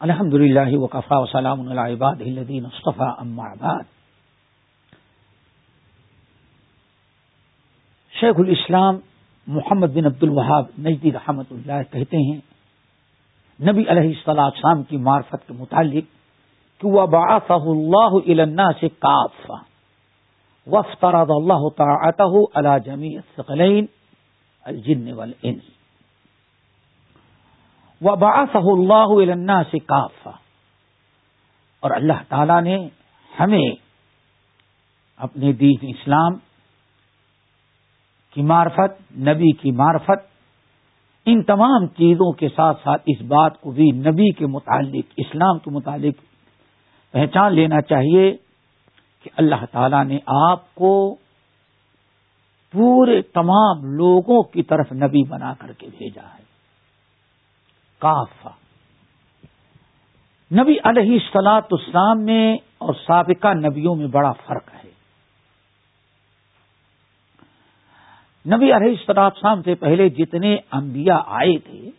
الحمد للہ وقفا وسلام العباد الدین مصطفیٰ بعد. شیخ الاسلام محمد بن عبد الوہاب نجدی رحمت اللہ کہتے ہیں، نبی علیہ السلام کی معرفت کے متعلق، کہ وہ باف اللہ علنا سے کاف وفتراد اللہ تعاطہ اللہ جمی الجن والانس. وہ اللہ علنا سے کافا اور اللہ تعالی نے ہمیں اپنے دین اسلام کی معرفت، نبی کی معرفت، ان تمام چیزوں کے ساتھ ساتھ اس بات کو بھی نبی کے متعلق، اسلام کے متعلق پہچان لینا چاہیے کہ اللہ تعالی نے آپ کو پورے تمام لوگوں کی طرف نبی بنا کر کے بھیجا ہے۔ کافا نبی علیہ سلاط اسلام میں اور سابقہ نبیوں میں بڑا فرق ہے۔ نبی علیہ السلام سے پہلے جتنے انبیاء آئے تھے،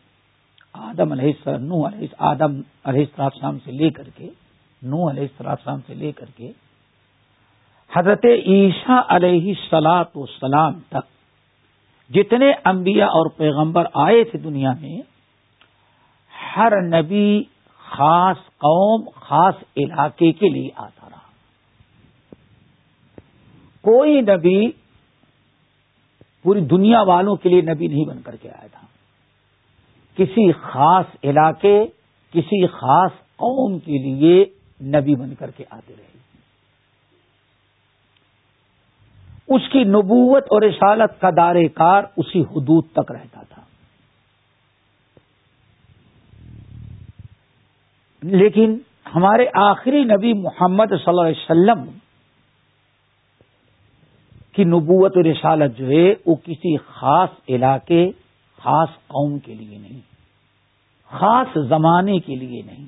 آدم علیہ نو علیہ آدم علیہ السلام سے لے کر کے نو علیہ السلام سے لے کر کے، حضرت عیسیٰ علیہ سلاط والسلام تک جتنے انبیاء اور پیغمبر آئے تھے دنیا میں ہر نبی خاص قوم، خاص علاقے کے لیے آتا رہا۔ کوئی نبی پوری دنیا والوں کے لیے نبی نہیں بن کر کے آیا تھا۔ کسی خاص علاقے، کسی خاص قوم کے لیے نبی بن کر کے آتے رہے۔ اس کی نبوت اور رسالت کا دار کار اسی حدود تک رہتا تھا۔ لیکن ہمارے آخری نبی محمد صلی اللہ علیہ وسلم کی نبوت و رسالت جو ہے، وہ کسی خاص علاقے، خاص قوم کے لیے نہیں، خاص زمانے کے لیے نہیں۔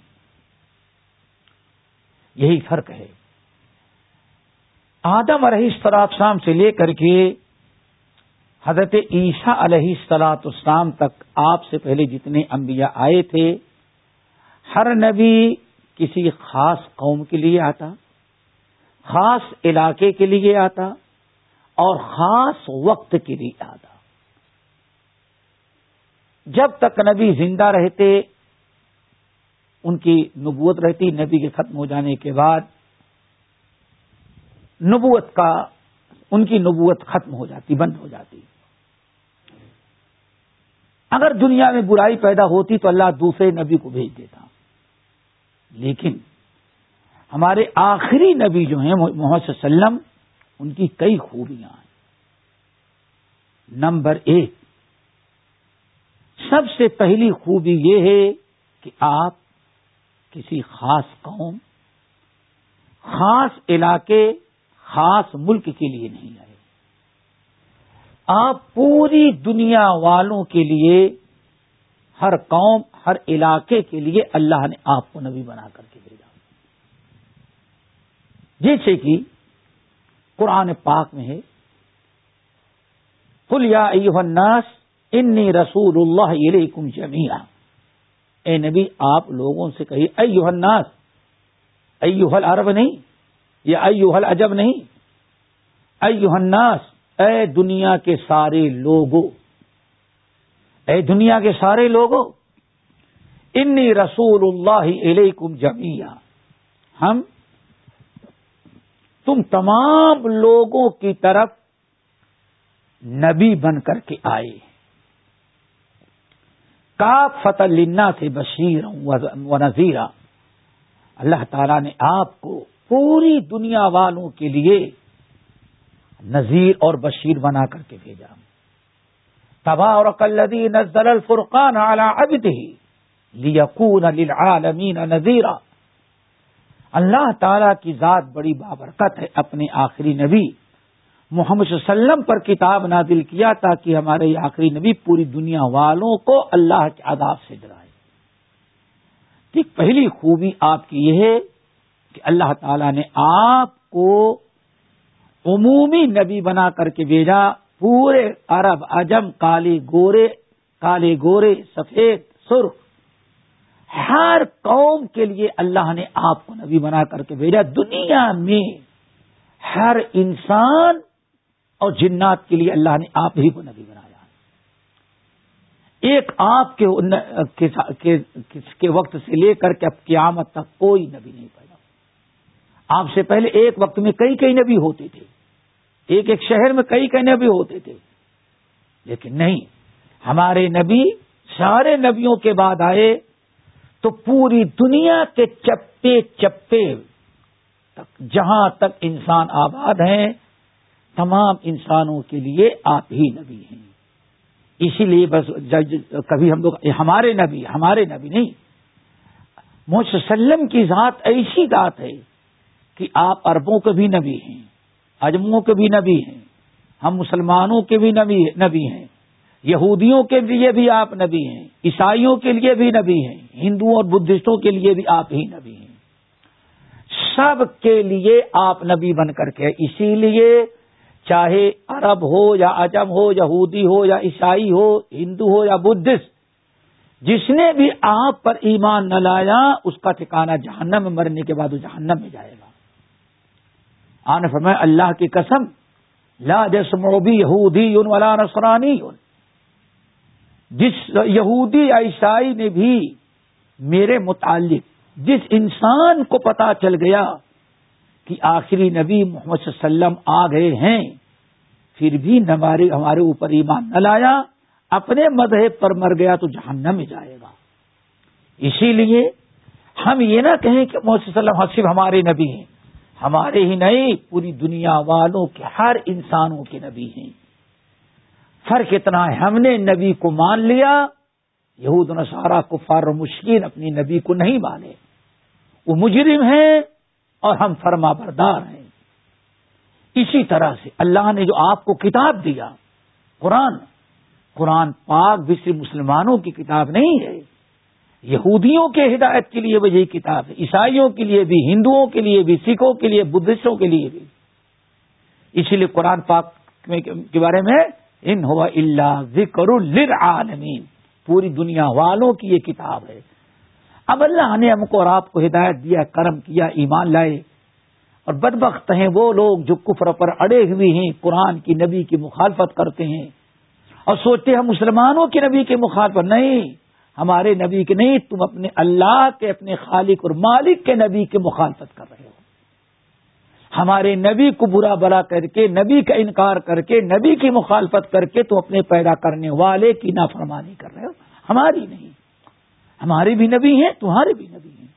یہی فرق ہے۔ آدم علیہ السلام سے لے کر کے حضرت عیسیٰ علیہ السلاط اسلام تک آپ سے پہلے جتنے انبیاء آئے تھے ہر نبی کسی خاص قوم کے لیے آتا، خاص علاقے کے لیے آتا اور خاص وقت کے لیے آتا۔ جب تک نبی زندہ رہتے، ان کی نبوت رہتی، نبی کے ختم ہو جانے کے بعد نبوت کا، ان کی نبوت ختم ہو جاتی، بند ہو جاتی۔ اگر دنیا میں برائی پیدا ہوتی تو اللہ دوسرے نبی کو بھیج دیتا۔ لیکن ہمارے آخری نبی جو ہیں محمد صلی اللہ علیہ وسلم، ان کی کئی خوبیاں ہیں۔ نمبر ایک، سب سے پہلی خوبی یہ ہے کہ آپ کسی خاص قوم، خاص علاقے، خاص ملک کے لیے نہیں آئے۔ آپ پوری دنیا والوں کے لیے ہر قوم ہر علاقے کے لیے اللہ نے آپ کو نبی بنا کر کے بھیجا۔ جیسے کہ قرآن پاک میں ہے کل یا الناس انی رسول اللہ علیکم جمیا اے نبی، آپ لوگوں سے کہیے ایوہ الناس ایوہ العرب نہیں، یا ایوہ العجب نہیں ایوہ الناس، اے دنیا کے سارے لوگوں، اے دنیا کے سارے لوگوں انی رسول اللہ علیکم جمیا ہم تم تمام لوگوں کی طرف نبی بن کر کے آئے۔ کا فتح لنا سے بشیر و نذیرہ اللہ تعالی نے آپ کو پوری دنیا والوں کے لیے نذیر اور بشیر بنا کر کے بھیجا۔ تباہ اور کلدی نزل الفرقان اعلی ابد ہی لیکون للعالمین نذیرہ اللہ تعالی کی ذات بڑی بابرکت ہے اپنے آخری نبی۔ محمد صلی اللہ علیہ وسلم پر کتاب نازل کیا تاکہ ہمارے آخری نبی پوری دنیا والوں کو اللہ کے عذاب سے ڈرائے۔ ٹھیک، پہلی خوبی آپ کی یہ ہے کہ اللہ تعالی نے آپ کو عمومی نبی بنا کر کے بھیجا۔ پورے عرب اجم کالے گورے کالے گورے، سفید، سرخ ہر قوم کے لیے اللہ نے آپ کو نبی بنا کر کے بھیجا دنیا میں۔ ہر انسان اور جنات کے لیے اللہ نے آپ ہی کو نبی بنایا۔ ایک آپ کے وقت سے لے کر کے اب قیامت تک کوئی نبی نہیں پیدا آپ سے پہلے ایک وقت میں کئی کئی نبی ہوتے تھے۔ ایک ایک شہر میں کئی کئی نبی ہوتے تھے۔ لیکن نہیں، ہمارے نبی سارے نبیوں کے بعد آئے۔ تو پوری دنیا کے چپے چپے تک، جہاں تک انسان آباد ہیں، تمام انسانوں کے لیے آپ ہی نبی ہیں۔ اسی لیے بس کبھی ہم لوگ ہمارے نبی ہمارے نبی نہیں۔ وسلم کی ذات ایسی ذات ہے کہ آپ اربوں کے بھی نبی ہیں، اجموں کے بھی نبی ہیں، ہم مسلمانوں کے بھی نبی نبی ہیں۔ یہودیوں کے لیے بھی آپ نبی ہیں، عیسائیوں کے لیے بھی نبی ہیں، ہندوؤں اور بدھسٹوں کے لیے بھی آپ ہی نبی ہیں۔ سب کے لیے آپ نبی بن کر کے، اسی لیے چاہے عرب ہو یا اجم ہو، یہودی ہو یا عیسائی ہو، ہندو ہو یا بدھسٹ، جس نے بھی آپ پر ایمان نہ لایا، اس کا ٹھکانا جہنم میں، مرنے کے بعد وہ جہنم میں جائے گا۔ آن فرمائے اللہ کی قسم، لا جسموبی یہودی یون والا نسرانی جس یہودی عیسائی نے بھی میرے متعلق جس انسان کو پتا چل گیا کہ آخری نبی محمد صلی اللہ علیہ وسلم آ گئے ہیں، پھر بھی ہمارے ہمارے اوپر ایمان نہ لایا، اپنے مذہب پر مر گیا تو جہنم میں جائے گا۔ اسی لیے ہم یہ نہ کہیں کہ محمد صلی اللہ علیہ وسلم صرف ہمارے نبی ہیں، ہمارے ہی نہیں، پوری دنیا والوں کے، ہر انسانوں کے نبی ہیں۔ فرق اتنا ہے۔ ہم نے نبی کو مان لیا، یہود نصارہ کفار و مشکل اپنی نبی کو نہیں مانے۔ وہ مجرم ہیں اور ہم فرما بردار ہیں۔ اسی طرح سے اللہ نے جو آپ کو کتاب دیا، قرآن قرآن پاک بھی صرف مسلمانوں کی کتاب نہیں ہے۔ یہودیوں کے ہدایت کے لیے بھی یہی کتاب ہے، عیسائیوں کے لیے بھی، ہندوؤں کے لیے بھی، سکھوں کے لیے، بدھسٹوں کے لیے بھی۔ اسی لیے قرآن پاک کے بارے میں ان ہوا اللہ ذکر للعالمین۔ پوری دنیا والوں کی یہ کتاب ہے۔ اب اللہ نے ہم کو اور آپ کو ہدایت دیا، کرم کیا، ایمان لائے۔ اور بدبخت ہیں وہ لوگ جو کفر پر اڑے ہوئے ہیں، قرآن کی نبی کی مخالفت کرتے ہیں۔ اور سوچتے ہیں مسلمانوں کی نبی کی مخالفت، نہیں۔ ہمارے نبی کے نہیں، تم اپنے اللہ کے، اپنے خالق اور مالک کے نبی کی مخالفت کر رہے ہو۔ ہمارے نبی کو برا بلا کر کے، نبی کا انکار کر کے، نبی کی مخالفت کر کے تم اپنے پیدا کرنے والے کی نافرمانی کر رہے ہو۔ ہماری نہیں۔ ہمارے بھی نبی ہیں تمہارے بھی نبی ہیں۔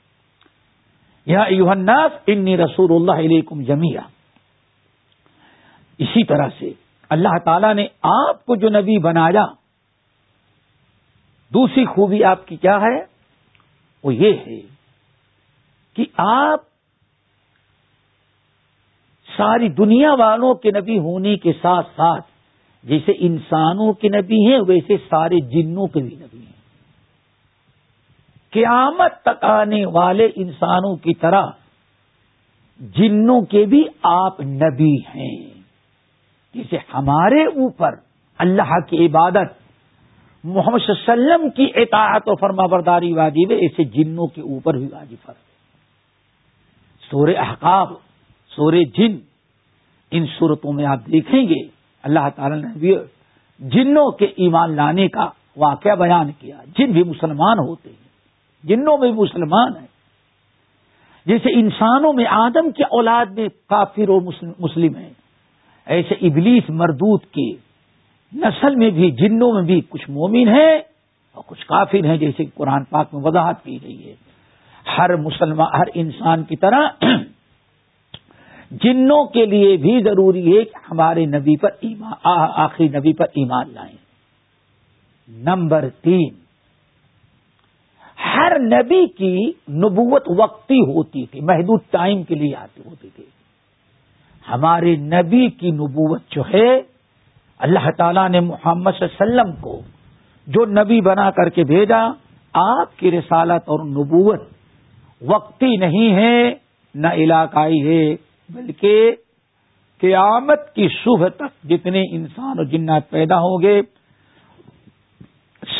یہاں انی رسول اللہ علیکم جمیا اسی طرح سے اللہ تعالی نے آپ کو جو نبی بنایا، دوسری خوبی آپ کی کیا ہے؟ وہ یہ ہے کہ آپ ساری دنیا والوں کے نبی ہونے کے ساتھ ساتھ جیسے انسانوں کے نبی ہیں، ویسے سارے جنوں کے بھی نبی ہیں۔ قیامت تک آنے والے انسانوں کی طرح جنوں کے بھی آپ نبی ہیں۔ جسے ہمارے اوپر اللہ کی عبادت، محمد صلی اللہ علیہ وسلم کی اطاعت و فرما برداری واجب ہے، ایسے جنوں کے اوپر بھی واجب ہے۔ سور احقاب سور جن ان صورتوں میں آپ دیکھیں گے، اللہ تعالی نے بھی جنوں کے ایمان لانے کا واقعہ بیان کیا۔ جن بھی مسلمان ہوتے ہیں، جنوں میں بھی مسلمان ہیں۔ جیسے انسانوں میں آدم کے اولاد میں کافر اور مسلم ہیں۔ ایسے ابلیس مردود کے نسل میں بھی، جنوں میں بھی کچھ مومن ہیں اور کچھ کافر ہیں، جیسے قرآن پاک میں وضاحت کی گئی ہے۔ ہر مسلمان، ہر انسان کی طرح جنوں کے لیے بھی ضروری ہے کہ ہمارے نبی پر ایمان آخری نبی پر ایمان لائیں۔ نمبر تین، ہر نبی کی نبوت وقتی ہوتی تھی، محدود ٹائم کے لیے آتی ہوتی تھی۔ ہمارے نبی کی نبوت جو ہے، اللہ تعالیٰ نے محمد صلی اللہ علیہ وسلم کو جو نبی بنا کر کے بھیجا، آپ کی رسالت اور نبوت وقتی نہیں ہے، نہ علاقائی ہے۔ بلکہ قیامت کی صبح تک جتنے انسان اور جنات پیدا ہوں گے،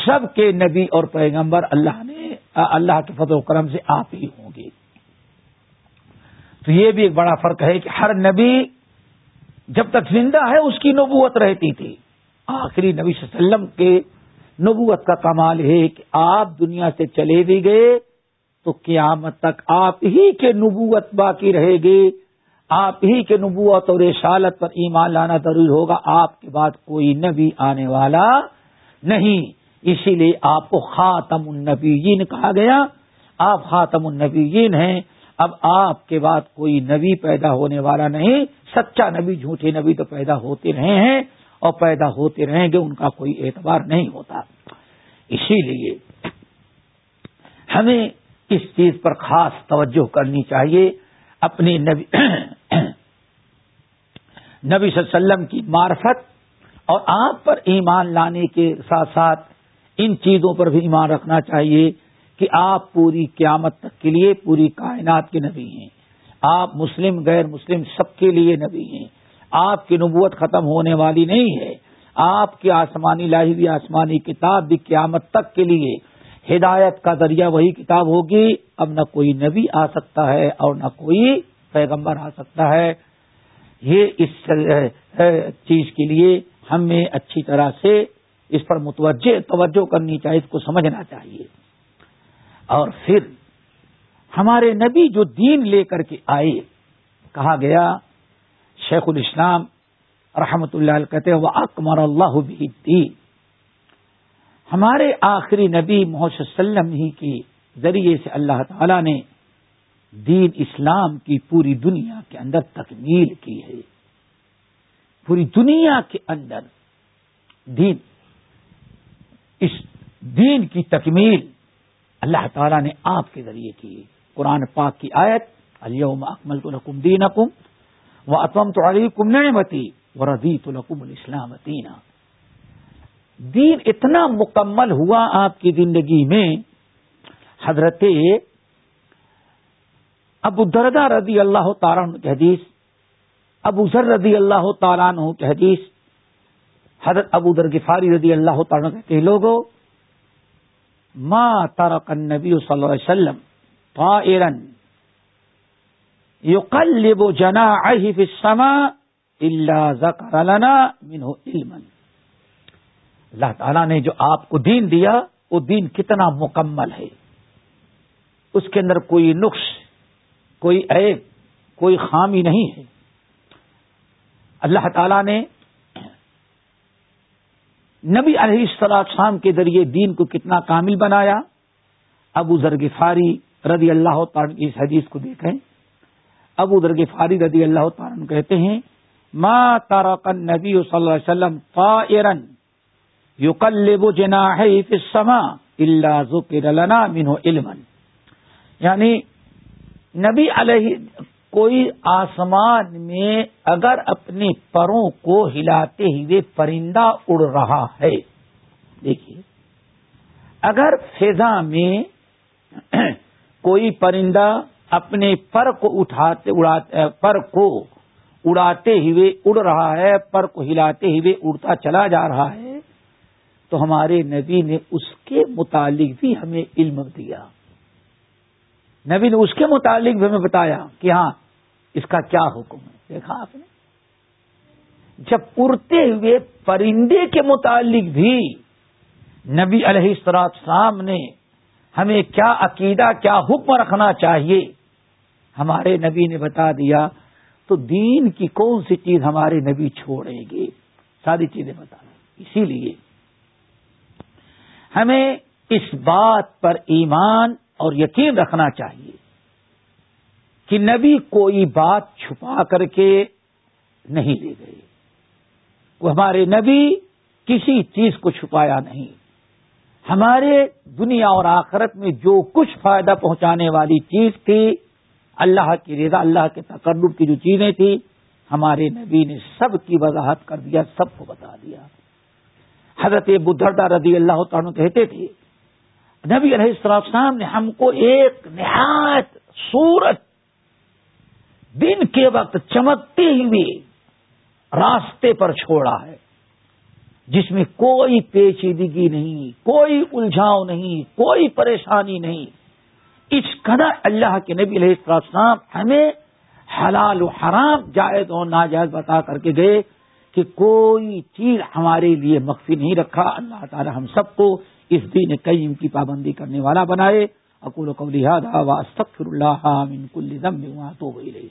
سب کے نبی اور پیغمبر اللہ نے، اللہ کے فضل و کرم سے آپ ہی ہوں گے۔ تو یہ بھی ایک بڑا فرق ہے کہ ہر نبی جب تک زندہ ہے، اس کی نبوت رہتی تھی۔ آخری نبی صلی اللہ علیہ وسلم کے نبوت کا کمال ہے کہ آپ دنیا سے چلے بھی گئے تو قیامت تک آپ ہی کے نبوت باقی رہے گی۔ آپ ہی کے نبوت اور رسالت پر ایمان لانا ضروری ہوگا، آپ کے بعد کوئی نبی آنے والا نہیں۔ اسی لیے آپ کو خاتم النبیین کہا گیا۔ آپ خاتم النبیین ہیں۔ اب آپ کے بعد کوئی نبی پیدا ہونے والا نہیں۔ سچا نبی، جھوٹے نبی تو پیدا ہوتے رہے ہیں اور پیدا ہوتے رہیں گے، ان کا کوئی اعتبار نہیں ہوتا۔ اسی لیے ہمیں اس چیز پر خاص توجہ کرنی چاہیے۔ اپنے نبی نبی صلی اللہ علیہ وسلم کی معرفت اور آپ پر ایمان لانے کے ساتھ ساتھ ان چیزوں پر بھی ایمان رکھنا چاہیے کہ آپ پوری قیامت تک کے لیے پوری کائنات کے نبی ہیں۔ آپ مسلم، غیر مسلم سب کے لیے نبی ہیں۔ آپ کی نبوت ختم ہونے والی نہیں ہے۔ آپ کی آسمانی لاہی ہوئی آسمانی کتاب بھی قیامت تک کے لیے ہدایت کا ذریعہ وہی کتاب ہوگی۔ اب نہ کوئی نبی آ سکتا ہے اور نہ کوئی پیغمبر آ سکتا ہے۔ یہ اس چیز کے لیے ہمیں اچھی طرح سے اس پر متوجہ، توجہ کرنی چاہیے، اس کو سمجھنا چاہیے۔ اور پھر ہمارے نبی جو دین لے کر کے آئے، کہا گیا، شیخ الاسلام رحمت اللہ کہتے ہیں وہ اکمر اللہ بھی دین ہمارے آخری نبی محمد وسلم ہی کے ذریعے سے اللہ تعالی نے دین اسلام کی پوری دنیا کے اندر تکمیل کی ہے۔ پوری دنیا کے اندر دین، اس دین کی تکمیل اللہ تعالیٰ نے آپ کے ذریعے کی قرآن پاک کی آیت الم اکمل تو نقم دین اکم وہ اتم تو علی کم نعمتی و رضی تو نقم الاسلام دینا۔ دین اتنا مکمل ہوا آپ کی زندگی میں، حضرت ابو دردہ رضی اللہ تعالیٰ کے حدیث، ابو ذر رضی اللہ تعالیٰ عنہ کے حدیث، حضرت ابو درگفاری رضی اللہ تعالیٰ کہتے ہیں لوگوں ماں تارک النبی صلی اللہ علیہ وسلم طائرن یقلب جناحه في السماء الا ذکر لنا منه علما۔ اللہ تعالیٰ نے جو آپ کو دین دیا، وہ دین کتنا مکمل ہے۔ اس کے اندر کوئی نقص کوئی عیب، کوئی خامی نہیں ہے۔ اللہ تعالیٰ نے نبی علیہ السلام کے ذریعے دین کو کتنا کامل بنایا۔ ابو ذرگ فاری رضی اللہ تعالیٰ اس حدیث کو دیکھیں۔ ابو ذرگ فاری رضی اللہ تعالیٰ کہتے ہیں، ما تارک نبی صلی اللہ علیہ وسلم فائرن یو کل جنا ہے سما اللہ ذکر لنا منہ علم یعنی نبی علیہ کوئی آسمان میں اگر اپنے پروں کو ہلاتے ہوئے پرندہ اڑ رہا ہے، دیکھیے، اگر فضا میں کوئی پرندہ اپنے پر کو اٹھاتے، اڑاتے، پر کو اڑاتے ہوئے اڑ رہا ہے، پر کو ہلاتے ہوئے اڑتا چلا جا رہا ہے، تو ہمارے نبی نے اس کے متعلق بھی ہمیں علم دیا۔ نبی نے اس کے متعلق بھی ہمیں بتایا کہ ہاں اس کا کیا حکم ہے؟ دیکھا آپ نے؟ جب اڑتے ہوئے پرندے کے متعلق بھی نبی علیہ السلاط شام نے ہمیں کیا عقیدہ، کیا حکم رکھنا چاہیے؟ ہمارے نبی نے بتا دیا، تو دین کی کون سی چیز ہمارے نبی چھوڑیں گے؟ ساری چیزیں بتا اسی لیے ہمیں اس بات پر ایمان اور یقین رکھنا چاہیے کہ نبی کوئی بات چھپا کر کے نہیں لے گئے۔ وہ ہمارے نبی کسی چیز کو چھپایا نہیں۔ ہمارے دنیا اور آخرت میں جو کچھ فائدہ پہنچانے والی چیز تھی، اللہ کی رضا، اللہ کے تقرب کی جو چیزیں تھیں، ہمارے نبی نے سب کی وضاحت کر دیا، سب کو بتا دیا۔ حضرت بدھردا رضی اللہ تعالیٰ کہتے تھے نبی علیہ السلام نے ہم کو ایک نہایت سورج دن کے وقت چمکتے ہوئے راستے پر چھوڑا ہے، جس میں کوئی پیچیدگی نہیں، کوئی الجھاؤ نہیں، کوئی پریشانی نہیں۔ اس قدر اللہ کے نبی علیہ السلام ہمیں حلال و حرام، جائز اور ناجائز بتا کر کے گئے کہ کوئی چیز ہمارے لیے مخفی نہیں رکھا۔ اللہ تعالی ہم سب کو اس دین قیم کی پابندی کرنے والا بنائے۔ اکول و قبل استغفر اللہ من کل ذنب تو وہی رہی